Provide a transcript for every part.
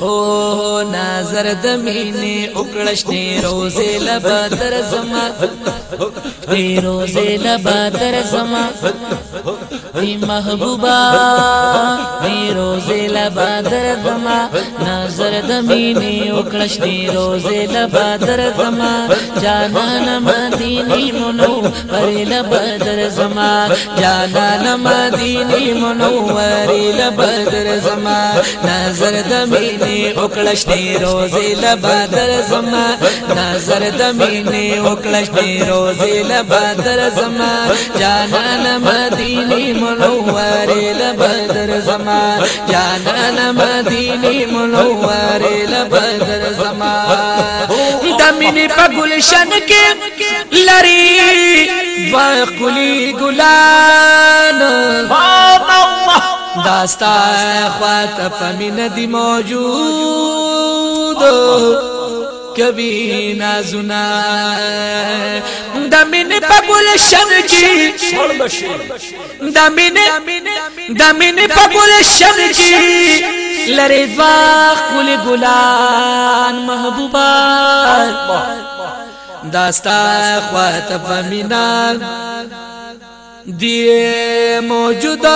هو نظر د مینې وکړش نه روزه لبادر زما نه روزه لبادر زما ای محبوبا نه روزه لبادر زما نظر د مینې کلشتی روزه لبادر زما جانان مدینی منو وری لبادر زما جانان مدینی منو وری لبادر زما نظر دمینی وکلشتی روزه لبادر زما نظر دمینی وکلشتی روزه لبادر زما جانان مدینی منو وری لبادر زما جانان مدینی منو وری لبادر زما د مینې په ګلشن کې لري وا کلی ګلان داستا خواته په مینه دی موجود کبی نازنا د مینې په ګلشن کې د مینې د مینې په ګلشن کې لری دوا خپل ګلان محبوبا داستا خواته فمینا دیے موجودہ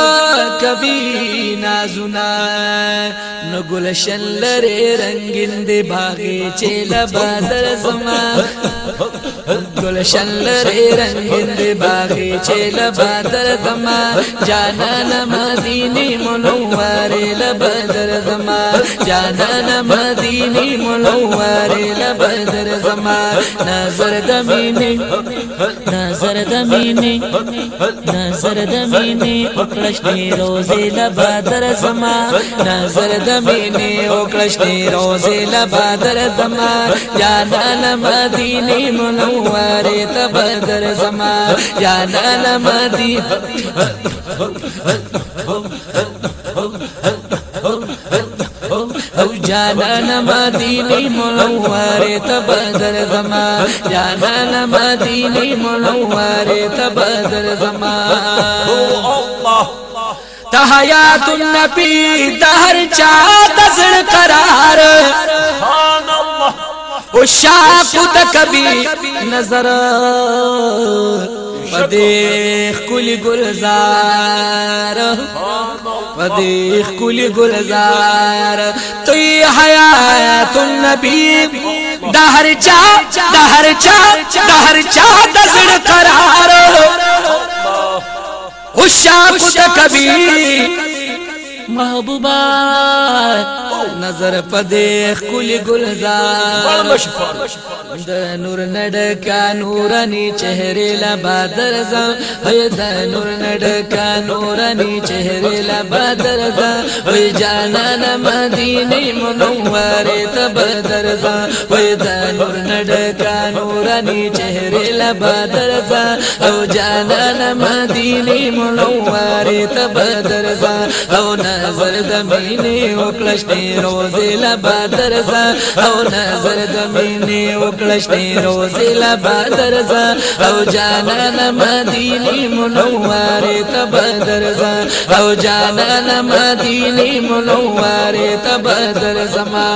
کبھی نازنا نو گلشن لرے رنگن دے باغے چے لبا در زمان گلشن لرے رنگن دے باغے چے لبا در زمان جانا نمازینی منوارے لبا در زمان جانا نمازینی علی منور لبدر زما نظر د مینې نظر د مینې نظر د مینې پکړشتې روزي لبدر زما نظر د مینې او کړشتې روزي لبدر زما یا نن مدینه منور تبدر زما یا نن مدینه جانا مدینی منوار تب در زما جانا مدینی منوار تب در زما تحیات النبی دہر چا دزن قرار سبحان اللہ او شاق تکبی نظر پدیخ کل گلزار پدیخ کل گلزار توی حیات النبی دہر چا دہر چا دہر چا قرار کروشا کبھی محبوبات نظر پدې خولي گلزار د نور نډکا نورانی چهره لا بدر زم هي د نور نډکا نورانی چهره لا بدر زم وي جانا مدینه منوره ته بدر زم وي د نور نډکا نورانی چهره لا بدر زم او جانا مدینه منوره ته بدر زم او نظر د مینه وکړش ډیرو روزي لا بدر زا او نظر د مینې وکړشتې روزي لا بدر زا او جانان مدینه منوره ته بدر زا او جانان مدینه منوره ته بدر زما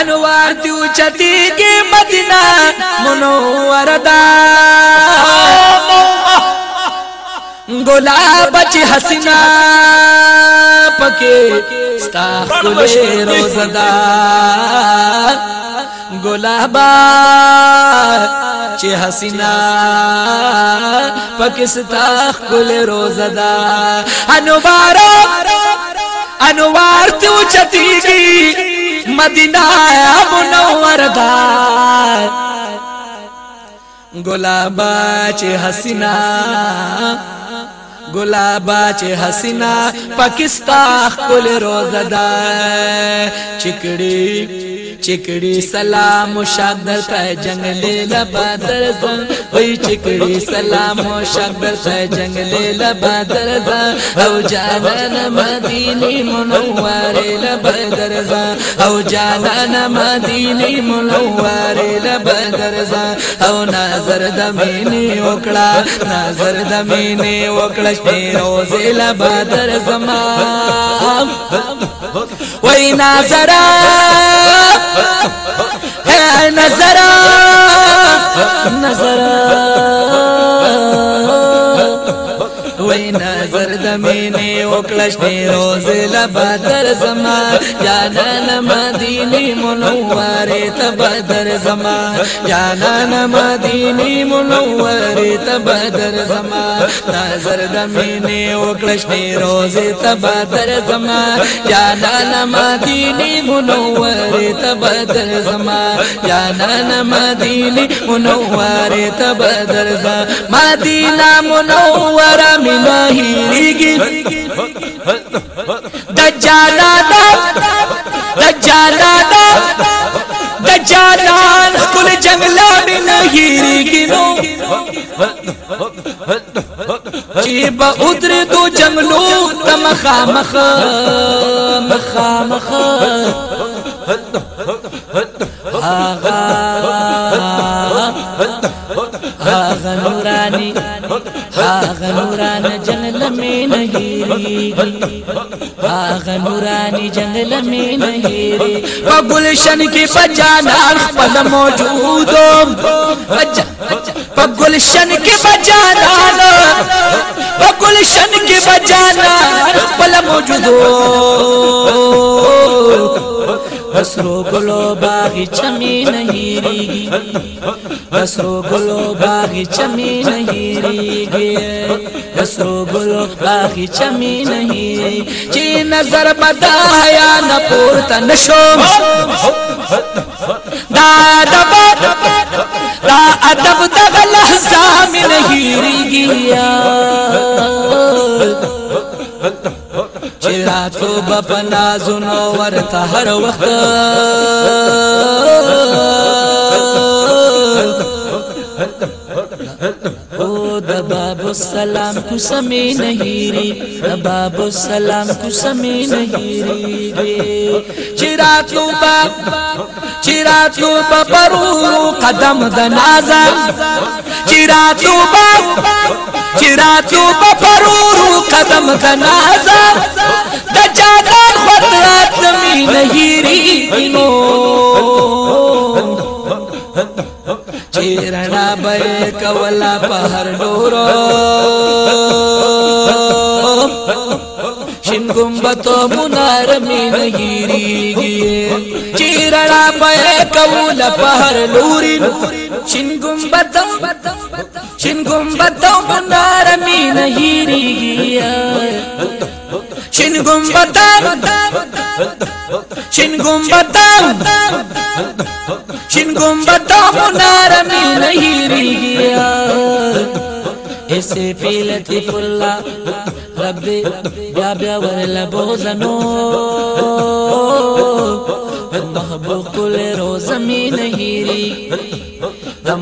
انوار دیو چتی کی مدینہ منور دا گلابچ ہسنا پکتا کل روزدار گلاب چسینار انوارا انوار تو چتی گی مدینہ ہم نوا گلاب ہسینا گلابا چې حسینا پاکستان کل روزدا دکڑی چکړي سلام شادر ته جنگل لبادر زن وای چکړي سلام شادر ته جنگل لبادر زن او جانان مدینه منوره لبادر زن او جانان مدینه منوره لبادر زن او نظر د مینه وکړه نظر د مینه وکړه شپې روزه لبادر زما وای نظرا اے نظرا نظرا وای نظرا فرد مینی وکلشتی روز لبادر زمان جانان مدینی منواری تبادر زمان جانان مدینی منواری تبادر زمان تا زرد مینی وکلشتی روز تبادر زمان جانان مدینی منواری تبادر زمان جانان مدینی منواری تبادر زمان مدینہ منور منہی کل نہیں ادر دو جنگلو آغا آغا ہاں نورانی آغا ہاں نوران جنگل میں نہیں آغا ہاں نورانی جنگل میں نہیں پا گلشن کی بجا نا پل موجود پگل شن کی بجا پا گلشن کی بجانا پل موجودوں حسرو گلو باغی چمی نہیری گی حسرو گلو باغی چمی نہیری گی حسرو گلو باغی چمی نہیری چی نظر بدا حیاء نپورتا نشو دا دبا دا عدب دا لحظہ میں نہیری گی یا چې راتلو بپنازونو ورته هر وخت او د باب السلام کو سمې نه هېری د باب السلام کو سمې نه هېری چې راتلو باب چې راتلو په پرورو قدم د نازا چې راتلو باب چراتلو بپرورو قدم دنازا د جادان خطرات نمی نهیرینو چیرنا بے کولا پہر ڈورو شن گمبتو منار می نهیری گئے چیرنا بے کولا پہر لوری شن گمبتو شن گمبت بندار می نه هیریږي شین ګمبد شین ګمبد شین ګمبد بندار می نه هیریږي ایسے پی لطیف اللہ رب بیا بیا ورل بوزنو محبوب کل روز می نهیری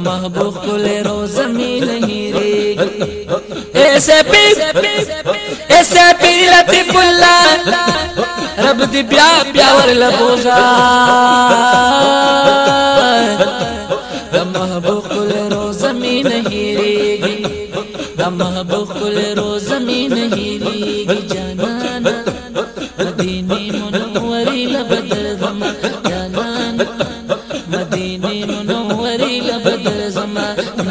محبوب کل روز می نهیری रब दि पिया प्यार لبوزا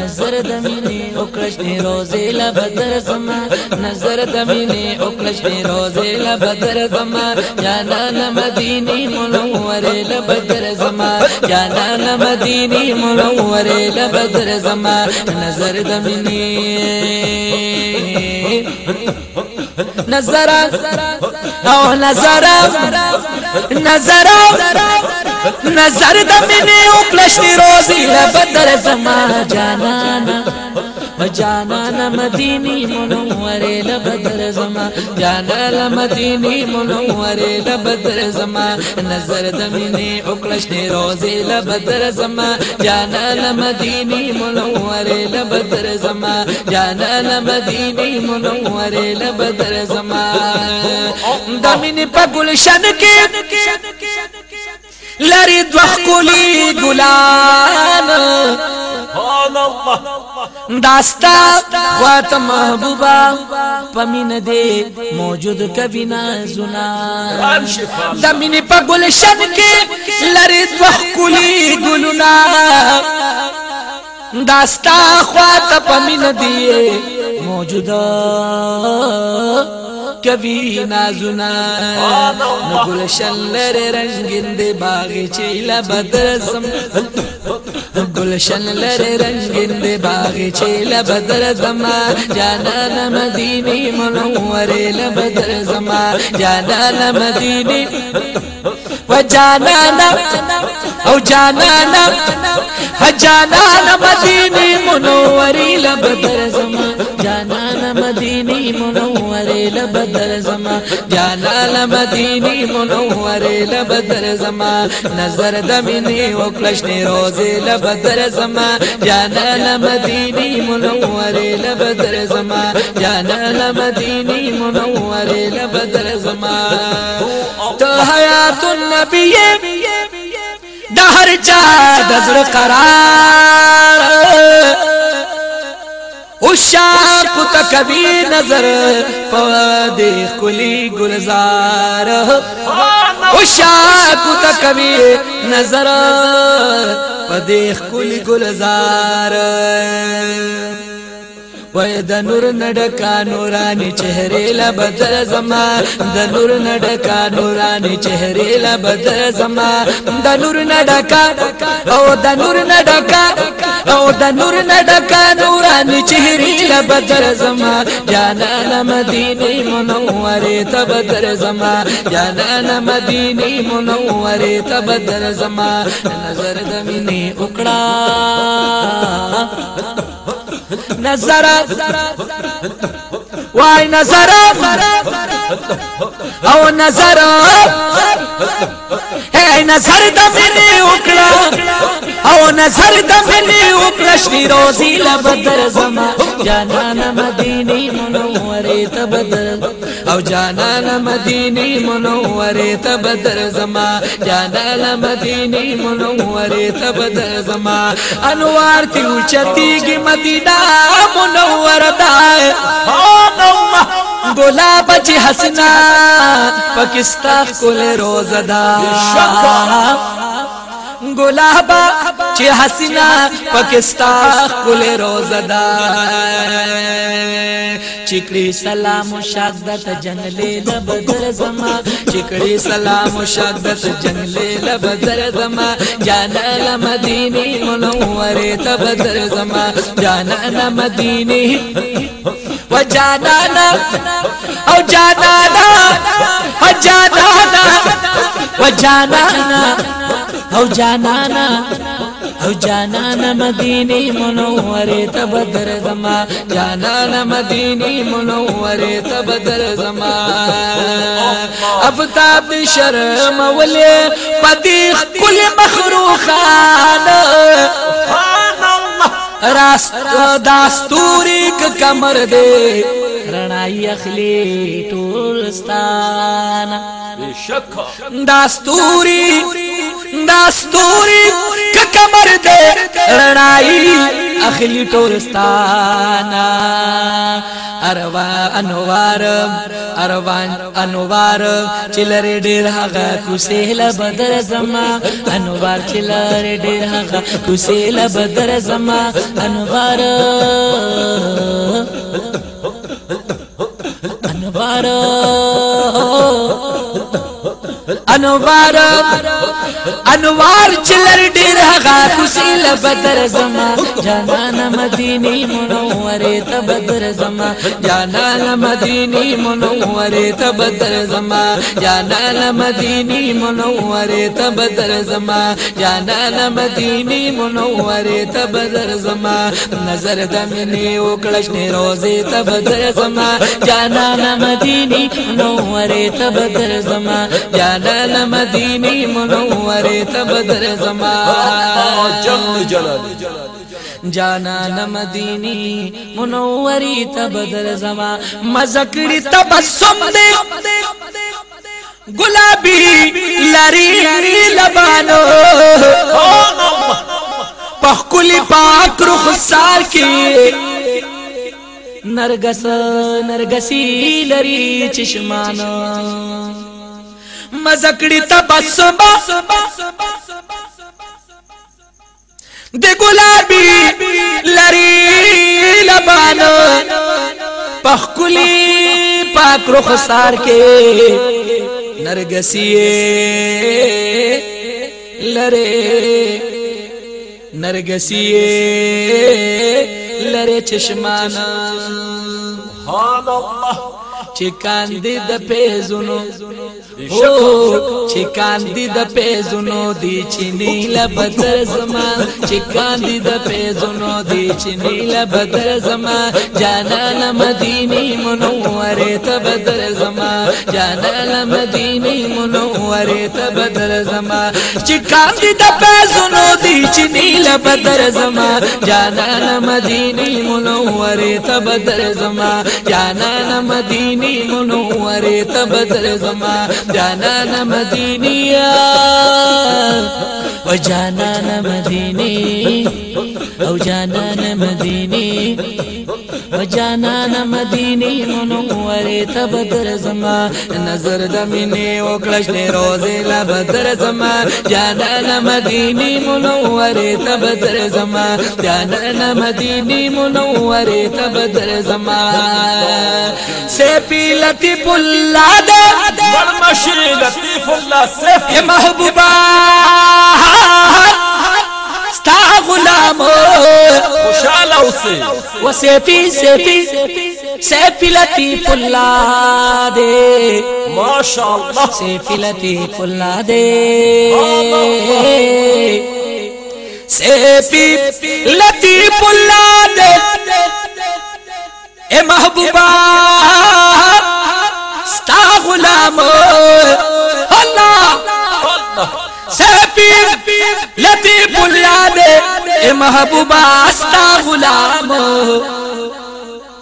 نظر د مینې او کلش دی روزې لا بدر زما نظر د مینې او کلش دی روزې لا بدر زما جانا نه مدینه منورې لا بدر زما جانا نه مدینه منورې لا بدر زما نظر د مینې نظر او نظر نظر نظر د مینې او کلش روزي لا بدر زما جانان جانا لمديني منور لبدر زما جانا لمديني منور لبدر زما نظر د مینې او کلش روزي لا بدر زما جانا لمديني منور لبدر زما جانا لمديني منور لبدر زما د مینې په ګل کې لری دوخ کولی ګلان داستا وات محبوبا پمین دے موجود کبھی نہ زنا دمین پا گلشن کے لری دوخ کولی گلنا داستا خوات پمین دے موجودا کوي نازونه نو ګل شلر رنگین دی باغچه لا بدرسم گلشن لره رنگین دی باغی چی لبدر زما جانانا مدینی منوری لبدر زما جانانا مدینی و جانانا او جانانا جانانا مدینی منوری لبدر زما جانانا مدینی منوری لبدر زما جانا مدینی منور لبدر زما نظر دميني وكلشني روزي لبدر زما جانا مدینی منور لبدر زما جانا مدینی منور لبدر زما تو حیات النبی دهر چا دزر قرار او شاق تکوی نظر پا دیخ کلی گلزار او شاق تکوی نظر پا دیخ کلی گلزار وای د نور نډکا نورانی چهره لا بدل زما د نور نډکا نورانی چهره لا بدل زما د نور نډکا او د نور نډکا او د نور نه ډکا نورانی چهری ته بدر زما جانا مدینه منوره ته بدر زما جانا مدینه منوره ته بدر زما نظر د مینه وکړه نظر وای نظر او نظر هي نظر د مینه وکړه او نظر د ملي او پرشنی روزي لبدر زما جانان مديني منورې ته بدر او جانان مديني منورې ته بدر زما جانان مديني منورې ته بدر زما انوار تی اوچتیږي مدینه منور ده او نو ګلاب چې حسنا پاکستان کول روزدا گلابا چې حسینا پاکستان کول روزدا چکړي سلام شادت جنلې د بدر زما چکړي سلام شادت جنلې د بدر زما جانا مدینه منوره ته بدر زما جانا مدینه و جانانا او جانانا او جانانا و جانانا او جانانا او جانانا مدینه منوره ته بدر زما جانانا مدینه منوره ته بدر زما افتاب شرم ولې پدې خپل مخروخانه راست داستوري ک کمر دے رڼای اخلي ټولستان بشک داستوري دا ستوري کمر دې رڼایي اخلي ټولستانا اروا انوار اروان انوار چلر ډیر هغه کوسهل بدر زما انوار چلر ډیر هغه کوسهل بدر زما انوار انوار انوار انوار چلر ډیر هغه خوشیل بدر زما جانا مدینی منوره ته بدر زما جانا مدینی منوره ته بدر زما جانا مدینی منوره ته بدر زما جانا مدینی منوره ته بدر زما نظر د منی وکړش نه روزه ته بدر زما جانا مدینی منوره ته بدر زما جانا لالا مدینی منور تبدر زمان جل جلالی جانا نمدینی منوری تبدر زما مزکڑی تبسم دے گلابی لری لبانو پخکلی پاک رخسار کی نرگس نرگسی لری چشمانو مزکڑی تبسم دی گلابی لری لبان پخکلی پاک رخ سار کے نرگسی لری نرگسی لری چشمانا سبحان الله چې کاندې د پیزونو چې کاندي د پیزونو دی چینی لبدر زما چې کاندي د پیزونو دی چینی لبدر زما جانان مدینی منوره ته بدر زما جانان مدینی منوره ته بدر زما چې کاندي د پیزونو دی چینی لبدر زما جانان مدینی منوره ته بدر زما جانان مدینی منوره ته بدر زما جانانا مدينيا وجانانا مديني او جانانا مديني و جانانا مدینی منوری تا بدر زما نظر دمینی و کلشنی لا بدر زما جانانا مدینی منوری تا بدر زما جانانا مدینی منوری تا بدر زما سیپی لطیف اللہ دے برمشی لطیف اللہ سیف محبوبا پی لتی سیفی سیفی لطیف اللہ دے سیفی سیفی لطیف لطیف اللہ اللہ دے دے اے محبوبہ ستا غلام اللہ سیفی لطیف اللہ دے اے محبوبا استا غلام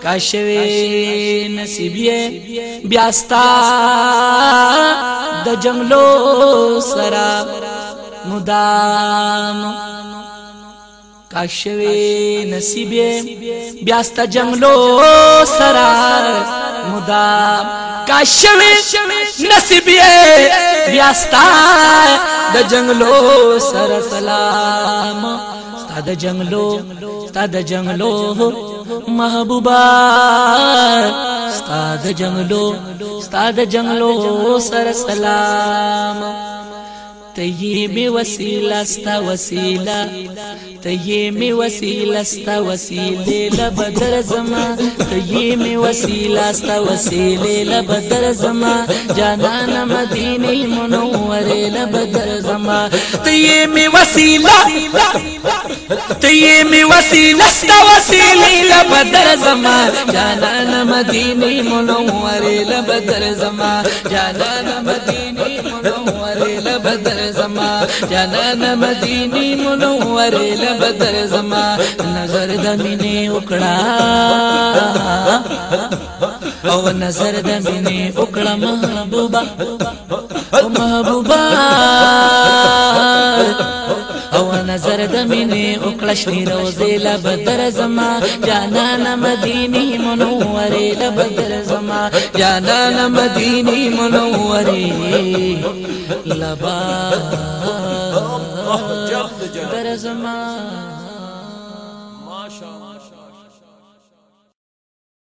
کاشوی نصیبیه بیاستا د جنگلو سرا مدام کاشوی نصیبیه بیاستا جنگلو سرا مدام کاشوی نصیبیه بیاستا د جنگلو سرا سلام ستا د جنگلو ستا د جنگلو محبوبا ستا د جنگلو ستا د جنگلو سر سلام طیب وسیله ستا وسیله طیب وسیله ستا وسیله لبدر زما طیب وسیله ستا وسیله لبدر زما جانان مدینه منوره لبدر زما طیب وسیله طیب وسیله ستا وسیله لبدر زما جانان مدینه منوره لبدر زما جانان مدینه منوره لبدر زما جانان مدینی منور لبدر زما نظر د مینې وکړه او نظر د مینې وکړه محبوبا او محبوبا او نظر د مینې وکړه شنی روزې لا بدر زما جانان مدینه منورې لا بدر زما جانان مدینه منورې لبا